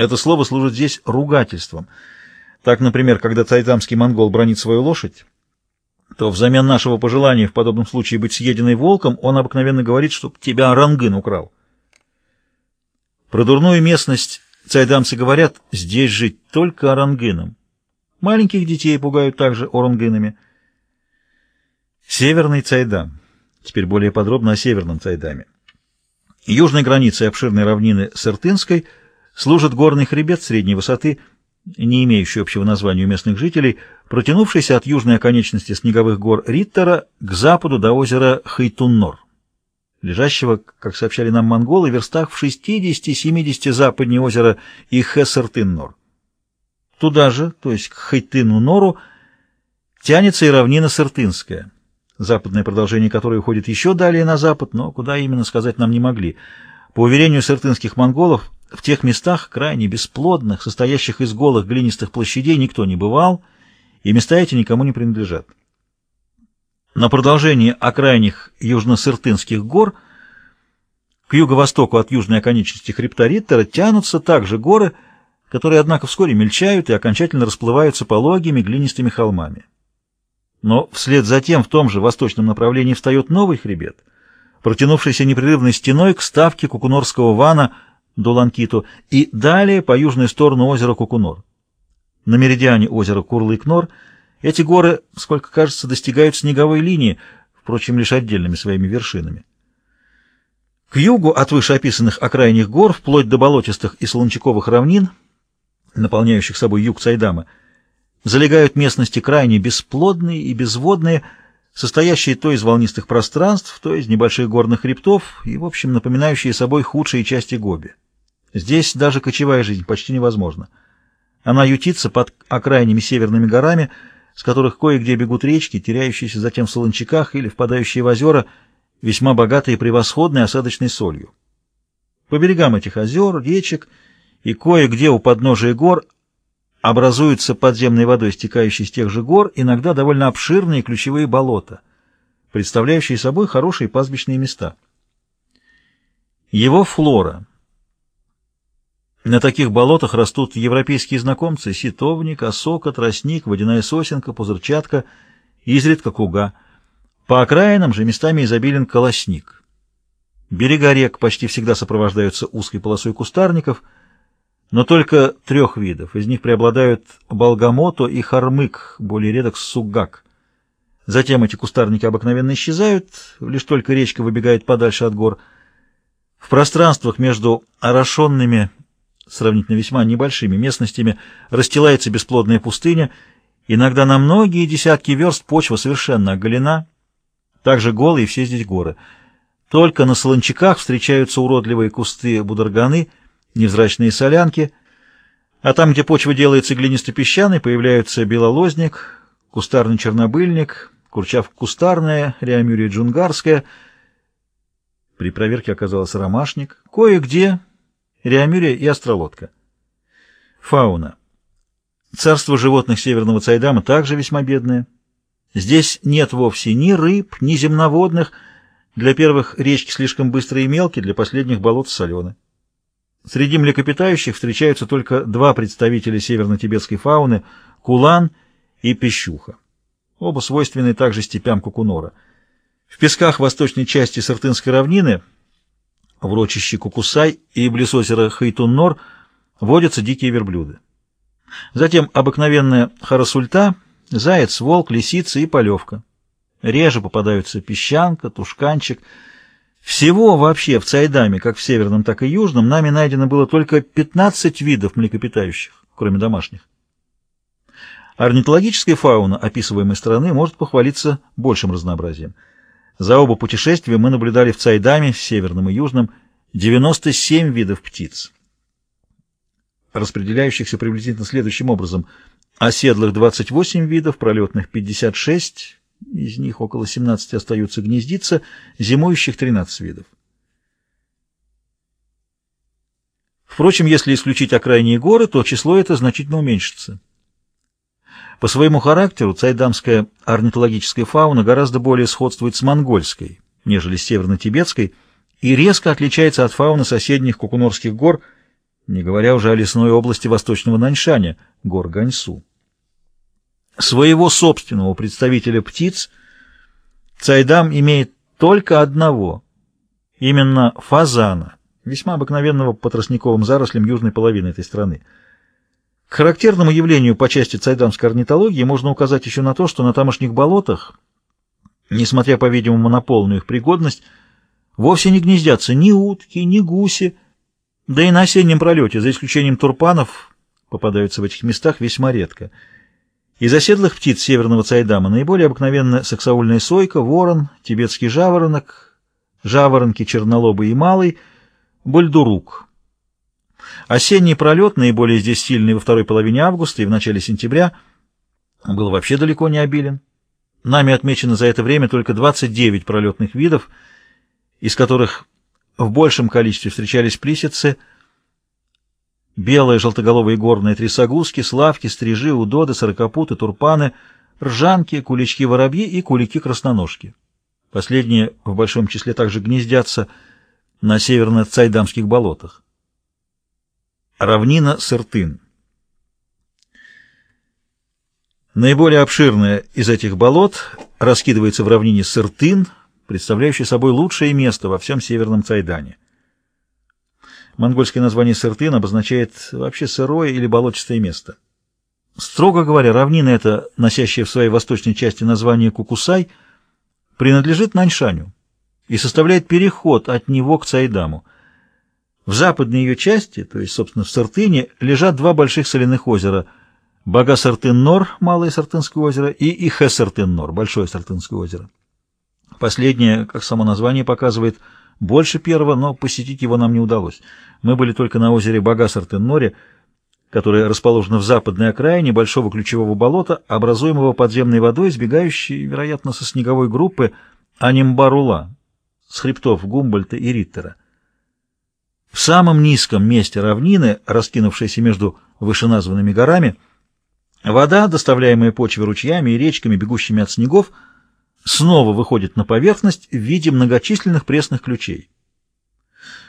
Это слово служит здесь ругательством. Так, например, когда цайдамский монгол бронит свою лошадь, то взамен нашего пожелания в подобном случае быть съеденной волком, он обыкновенно говорит, чтоб тебя орангын украл. Про дурную местность цайдамцы говорят, здесь жить только орангыном. Маленьких детей пугают также орангынами. Северный цайдам. Теперь более подробно о северном цайдаме. Южной границей обширной равнины Сыртынской служит горный хребет средней высоты – не имеющий общего названия у местных жителей, протянувшийся от южной оконечности снеговых гор Риттера к западу до озера Хайтуннор, лежащего, как сообщали нам монголы, в верстах в 60-70 западнее озера Ихесертыннор. Туда же, то есть к Хайтыну-Нору, тянется и равнина Сыртынская, западное продолжение которой уходит еще далее на запад, но куда именно сказать нам не могли. По уверению сыртынских монголов, в тех местах, крайне бесплодных, состоящих из голых глинистых площадей, никто не бывал, и места эти никому не принадлежат. На продолжении окраинных южно-сыртынских гор к юго-востоку от южной оконечности хребта Риттера тянутся также горы, которые, однако, вскоре мельчают и окончательно расплываются пологими глинистыми холмами. Но вслед за тем в том же восточном направлении встает новый хребет, протянувшийся непрерывной стеной к ставке Кукунорского вана – до Ланкиту и далее по южной сторону озера Кукунор. На меридиане озера Курлык-Нор эти горы, сколько кажется, достигают снеговой линии, впрочем, лишь отдельными своими вершинами. К югу от вышеописанных окраинных гор, вплоть до болотистых и солончаковых равнин, наполняющих собой юг Цайдама, залегают местности крайне бесплодные и безводные, состоящие то из волнистых пространств, то из небольших горных хребтов и, в общем, напоминающие собой худшие части Гоби. Здесь даже кочевая жизнь почти невозможна. Она ютится под окраинными северными горами, с которых кое-где бегут речки, теряющиеся затем в солончаках или впадающие в озера, весьма богатые превосходной осадочной солью. По берегам этих озер, речек и кое-где у подножия гор образуются подземной водой, стекающей с тех же гор, иногда довольно обширные ключевые болота, представляющие собой хорошие пастбищные места. Его флора – на таких болотах растут европейские знакомцы – ситовник, осока, тростник, водяная сосенка, пузырчатка, изредка куга. По окраинам же местами изобилен колосник. Берега рек почти всегда сопровождаются узкой полосой кустарников, но только трех видов. Из них преобладают болгамото и хармык, более редок сугак. Затем эти кустарники обыкновенно исчезают, лишь только речка выбегает подальше от гор. В пространствах между орошенными сравнительно весьма небольшими местностями расстилается бесплодная пустыня, иногда на многие десятки верст почва совершенно оголена, также голые все здесь горы. Только на солончаках встречаются уродливые кусты бударганы, невзрачные солянки, а там, где почва делается глинисто-песчаной, появляются белолозник, кустарный чернобыльник, курчавка кустарная, реамюрия джунгарская. При проверке оказалось ромашник. Кое-где Реамюрия и Остролодка. Фауна. Царство животных Северного Цайдама также весьма бедное. Здесь нет вовсе ни рыб, ни земноводных. Для первых речки слишком быстрые и мелкие, для последних болот солены. Среди млекопитающих встречаются только два представителя северно-тибетской фауны – кулан и пещуха. Оба свойственны также степям Кукунора. В песках восточной части Сартынской равнины – в рочище Кукусай и близ озера Хайтун-Нор водятся дикие верблюды. Затем обыкновенная харасульта, заяц, волк, лисица и полевка. Реже попадаются песчанка, тушканчик. Всего вообще в Цайдаме, как в северном, так и южном, нами найдено было только 15 видов млекопитающих, кроме домашних. Орнитологическая фауна описываемой страны может похвалиться большим разнообразием – за оба путешествия мы наблюдали в Цайдаме, северном и южном, 97 видов птиц, распределяющихся приблизительно следующим образом. Оседлых 28 видов, пролетных 56, из них около 17 остаются гнездиться, зимующих 13 видов. Впрочем, если исключить окраинные горы, то число это значительно уменьшится. По своему характеру цайдамская орнитологическая фауна гораздо более сходствует с монгольской, нежели с северно-тибетской, и резко отличается от фауны соседних Кукунорских гор, не говоря уже о лесной области восточного Наньшаня, гор Ганьсу. Своего собственного представителя птиц Цайдам имеет только одного, именно фазана, весьма обыкновенного по тростниковым зарослям южной половины этой страны. К характерному явлению по части цайдамской орнитологии можно указать еще на то, что на тамошних болотах, несмотря, по-видимому, на полную их пригодность, вовсе не гнездятся ни утки, ни гуси, да и на осеннем пролете, за исключением турпанов, попадаются в этих местах весьма редко. Из оседлых птиц северного Цайдама наиболее обыкновенна саксаульная сойка, ворон, тибетский жаворонок, жаворонки чернолобый и малый, бульдурук. Осенний пролет, наиболее здесь сильный во второй половине августа и в начале сентября, был вообще далеко не обилен. Нами отмечено за это время только 29 пролетных видов, из которых в большем количестве встречались плисицы, белые желтоголовые горные трясогузки, славки, стрижи, удоды, сорокопуты, турпаны, ржанки, кулички-воробьи и кулики-красноножки. Последние в большом числе также гнездятся на северно-цайдамских болотах. Равнина Сыртын Наиболее обширная из этих болот раскидывается в равнине Сыртын, представляющей собой лучшее место во всем северном Цайдане. Монгольское название Сыртын обозначает вообще сырое или болотистое место. Строго говоря, равнина эта, носящая в своей восточной части название Кукусай, принадлежит Наньшаню и составляет переход от него к Цайдаму. В западной ее части, то есть, собственно, в Сыртыне, лежат два больших соляных озера – Бага-Сартын-Нор, Малое Сартынское озеро, и Ихе-Сартын-Нор, Большое Сартынское озеро. Последнее, как само название показывает, больше первого, но посетить его нам не удалось. Мы были только на озере Бага-Сартын-Норе, которое расположено в западной окраине большого ключевого болота, образуемого подземной водой, сбегающей, вероятно, со снеговой группы Анимбарула, с хребтов Гумбольта и Риттера. В самом низком месте равнины, раскинувшейся между вышеназванными горами, Вода, доставляемая почве ручьями и речками, бегущими от снегов, снова выходит на поверхность в виде многочисленных пресных ключей.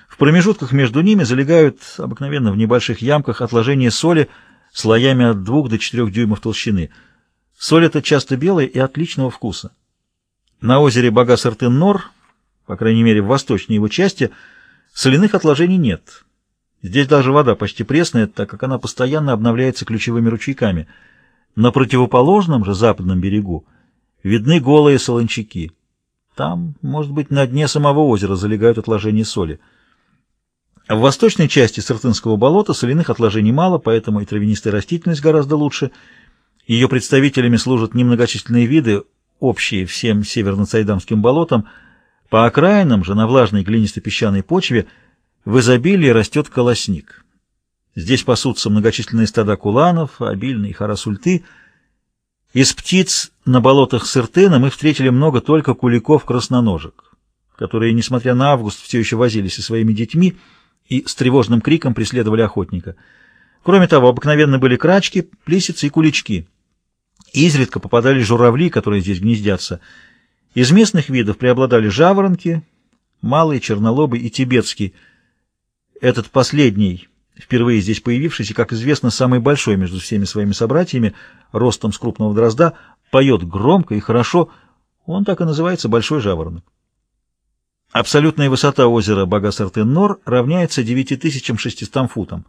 В промежутках между ними залегают, обыкновенно в небольших ямках, отложения соли слоями от 2 до 4 дюймов толщины. Соль эта часто белая и отличного вкуса. На озере Багасартын-Нор, по крайней мере в восточной его части, соляных отложений нет. Здесь даже вода почти пресная, так как она постоянно обновляется ключевыми ручейками. На противоположном же западном берегу видны голые солончаки. Там, может быть, на дне самого озера залегают отложения соли. В восточной части Сыртынского болота соляных отложений мало, поэтому и травянистая растительность гораздо лучше. Ее представителями служат немногочисленные виды, общие всем северно-цайдамским болотам. По окраинам же на влажной глинисто-песчаной почве – в изобилии растет колосник. Здесь пасутся многочисленные стада куланов, обильные харасульты. Из птиц на болотах Сыртена мы встретили много только куликов-красноножек, которые, несмотря на август, все еще возились со своими детьми и с тревожным криком преследовали охотника. Кроме того, обыкновенно были крачки, плесицы и кулички. Изредка попадали журавли, которые здесь гнездятся. Из местных видов преобладали жаворонки, малый, чернолобый и тибетский – этот последний, впервые здесь появившийся, как известно, самый большой между всеми своими собратьями, ростом с крупного дрозда, поет громко и хорошо, он так и называется «Большой жаворонок». Абсолютная высота озера Багасартын-Нор равняется 9600 футам.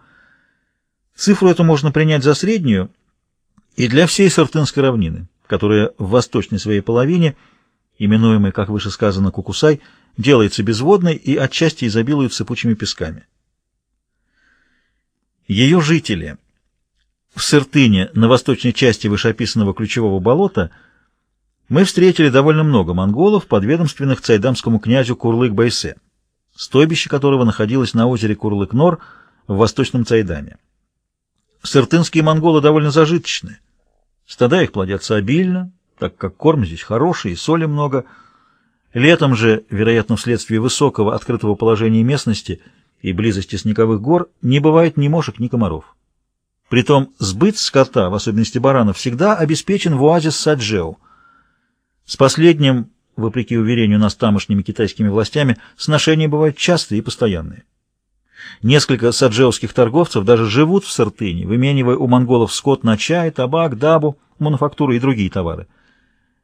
Цифру эту можно принять за среднюю и для всей Сартынской равнины, которая в восточной своей половине, именуемой, как выше сказано, Кукусай, делается безводной и отчасти изобилует сыпучими песками. Ее жители в Сыртыне, на восточной части вышеописанного ключевого болота, мы встретили довольно много монголов, подведомственных цайдамскому князю Курлык-Байсе, стойбище которого находилось на озере Курлык-Нор в восточном Цайдаме. Сыртынские монголы довольно зажиточны. Стада их плодятся обильно, так как корм здесь хороший и соли много. Летом же, вероятно, вследствие высокого открытого положения местности – и близости снеговых гор не бывает ни мошек, ни комаров. Притом сбыт скота, в особенности баранов, всегда обеспечен в оазис Саджеу. С последним, вопреки уверению нас тамошними китайскими властями, сношения бывают частые и постоянные. Несколько саджеуских торговцев даже живут в Сартыне, выменивая у монголов скот на чай, табак, дабу, мануфактуру и другие товары.